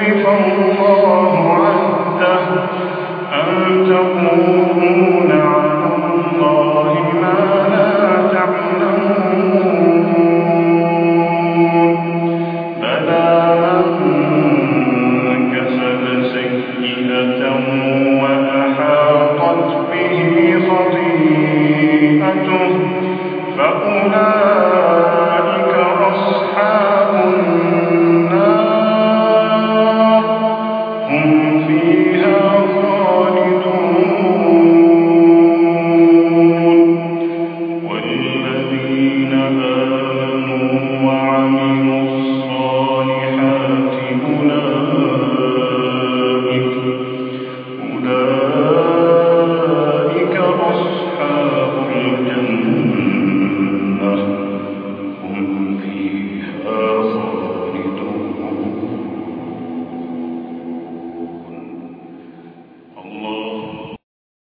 يخلف